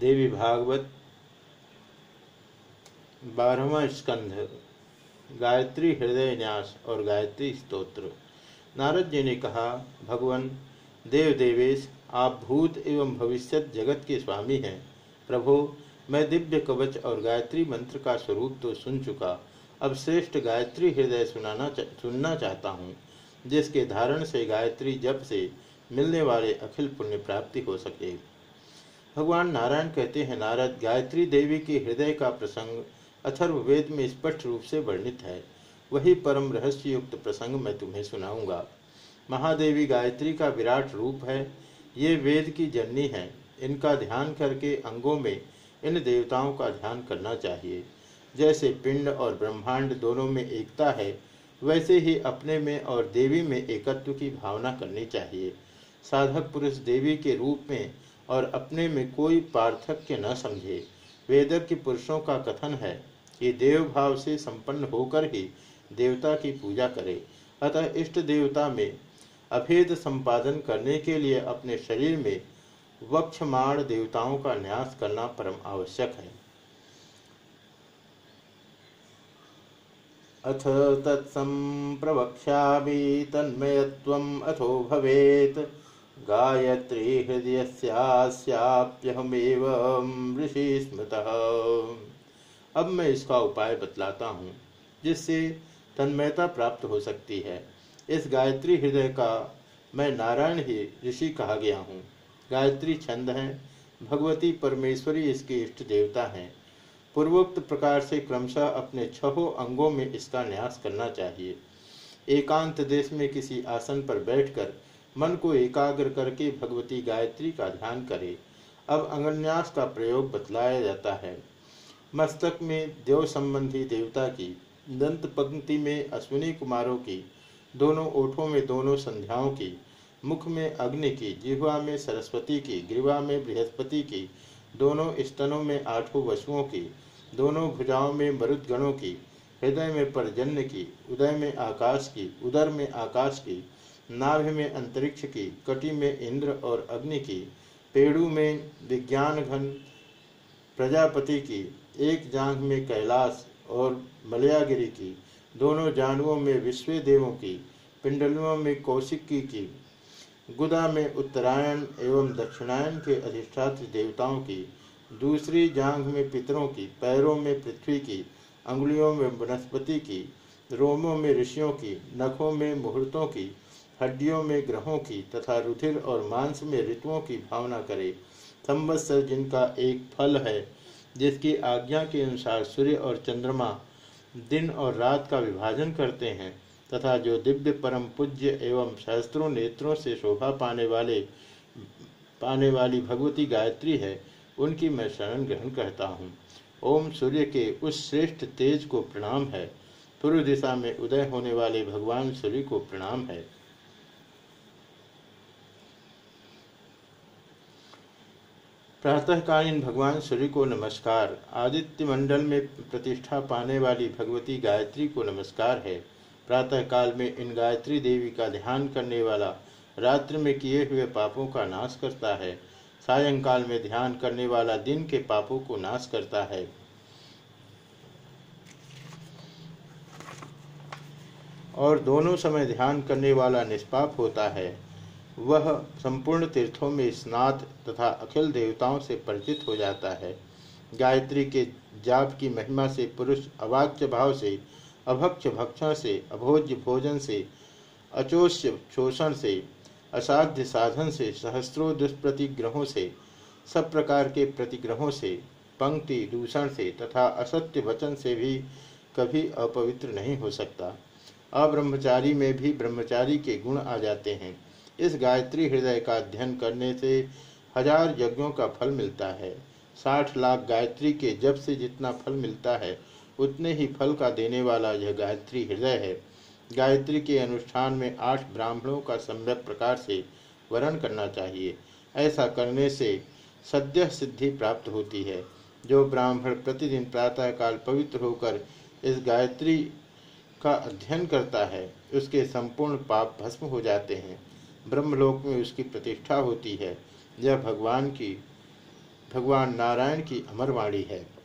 देवी भागवत बारहवा स्कंध, गायत्री हृदय न्यास और गायत्री स्तोत्र। नारद जी ने कहा, भगवान देव देवेश आप भूत एवं भविष्यत जगत के स्वामी हैं। प्रभो, मैं दिव्य कवच और गायत्री मंत्र का स्वरूप तो सुन चुका। अब श्रेष्ठ गायत्री हृदय सुनाना सुनना चाहता हूँ, जिसके धारण से गायत्री जप से मिलने वाले अखिल पुण्य प्राप्ति हो सके। भगवान नारायण कहते हैं, नारद, गायत्री देवी के हृदय का प्रसंग अथर्ववेद में स्पष्ट रूप से वर्णित है। वही परम रहस्य युक्त प्रसंग मैं तुम्हें सुनाऊँगा। महादेवी गायत्री का विराट रूप है। ये वेद की जननी है। इनका ध्यान करके अंगों में इन देवताओं का ध्यान करना चाहिए। जैसे पिंड और ब्रह्मांड दोनों में एकता है, वैसे ही अपने में और देवी में एकत्व की भावना करनी चाहिए। साधक पुरुष देवी के रूप में और अपने में कोई पार्थक्य न समझे। वेदक के पुरुषों का कथन है कि देव भाव से संपन्न होकर ही देवता की पूजा करे। अतः इष्ट देवता में अभेद संपादन करने के लिए अपने शरीर में वक्षमाण देवताओं का न्यास करना परम आवश्यक है। अथ तत्संप्रवक्ष्यामि तन्मयत्वम् अथो भवेत्। गायत्री हृदयस्याप्यहमेव ऋषि स्मृत। अब मैं इसका उपाय बतलाता हूँ, जिससे तन्मयता प्राप्त हो सकती है। इस गायत्री हृदय का मैं नारायण ही ऋषि कहा गया हूँ। गायत्री छंद है, भगवती परमेश्वरी इसके इष्ट देवता हैं। पूर्वोक्त प्रकार से क्रमशः अपने छहों अंगों में इसका न्यास करना चाहिए। एकांत देश में किसी आसन पर बैठकर मन को एकाग्र करके भगवती गायत्री का ध्यान करे। अब अंगन्यास का प्रयोग बतलाया जाता है। मस्तक में देव संबंधी देवता की, दंत पंक्ति में अश्विनी कुमारों की, दोनों ओठों में दोनों संध्याओं की, मुख में अग्नि की, जिह्वा में सरस्वती की, ग्रीवा में बृहस्पति की, दोनों स्तनों में आठों वसुओं की, दोनों भुजाओं में मरुदगणों की, हृदय में परजन्य की, उदय में आकाश की, उदर में आकाश की नाभि में अंतरिक्ष की, कटी में इंद्र और अग्नि की, पेड़ू में विज्ञान घन प्रजापति की, एक जांघ में कैलाश और मलयागिरी की, दोनों जानवों में विश्व देवों की, पिंडलियों में कौशिकी की, गुदा में उत्तरायण एवं दक्षिणायन के अधिष्ठात्र देवताओं की, दूसरी जांघ में पितरों की, पैरों में पृथ्वी की, अंगुलियों में वनस्पति की, रोमों में ऋषियों की, नखों में मुहूर्तों की हड्डियों में ग्रहों की तथा रुधिर और मांस में ऋतुओं की भावना करे। संवत्सर जिनका एक फल है, जिसकी आज्ञा के अनुसार सूर्य और चंद्रमा दिन और रात का विभाजन करते हैं तथा जो दिव्य परम पूज्य एवं सहस्त्रों नेत्रों से शोभा पाने वाले, पाने वाली भगवती गायत्री है, उनकी मैं शरण ग्रहण करता हूँ। ओम सूर्य के उस श्रेष्ठ तेज को प्रणाम है। पूर्व दिशा में उदय होने वाले भगवान सूर्य को प्रणाम है। प्रातःकालीन भगवान सूर्य को नमस्कार। आदित्य मंडल में प्रतिष्ठा पाने वाली भगवती गायत्री को नमस्कार है। प्रातःकाल में इन गायत्री देवी का ध्यान करने वाला रात्रि में किए हुए पापों का नाश करता है। सायंकाल में ध्यान करने वाला दिन के पापों को नाश करता है। और दोनों समय ध्यान करने वाला निष्पाप होता है। वह संपूर्ण तीर्थों में स्नात तथा अखिल देवताओं से परिचित हो जाता है। गायत्री के जाप की महिमा से पुरुष अवाच्य भाव से, अभक्ष भक्षण से, अभोज्य भोजन से, अचोष्य शोषण से, असाध्य साधन से, सहस्त्रों दुष्प्रतिग्रहों से, सब प्रकार के प्रतिग्रहों से, पंक्ति दूषण से तथा असत्य वचन से भी कभी अपवित्र नहीं हो सकता। अब्रह्मचारी में भी ब्रह्मचारी के गुण आ जाते हैं। इस गायत्री हृदय का अध्ययन करने से हज़ार यज्ञों का फल मिलता है। साठ लाख गायत्री के जब से जितना फल मिलता है, उतने ही फल का देने वाला यह गायत्री हृदय है। गायत्री के अनुष्ठान में आठ ब्राह्मणों का सम्यक प्रकार से वर्ण करना चाहिए। ऐसा करने से सद्य सिद्धि प्राप्त होती है। जो ब्राह्मण प्रतिदिन प्रातःकाल पवित्र होकर इस गायत्री का अध्ययन करता है, उसके संपूर्ण पाप भस्म हो जाते हैं। ब्रह्मलोक में उसकी प्रतिष्ठा होती है। यह भगवान की भगवान नारायण की अमरवाणी है।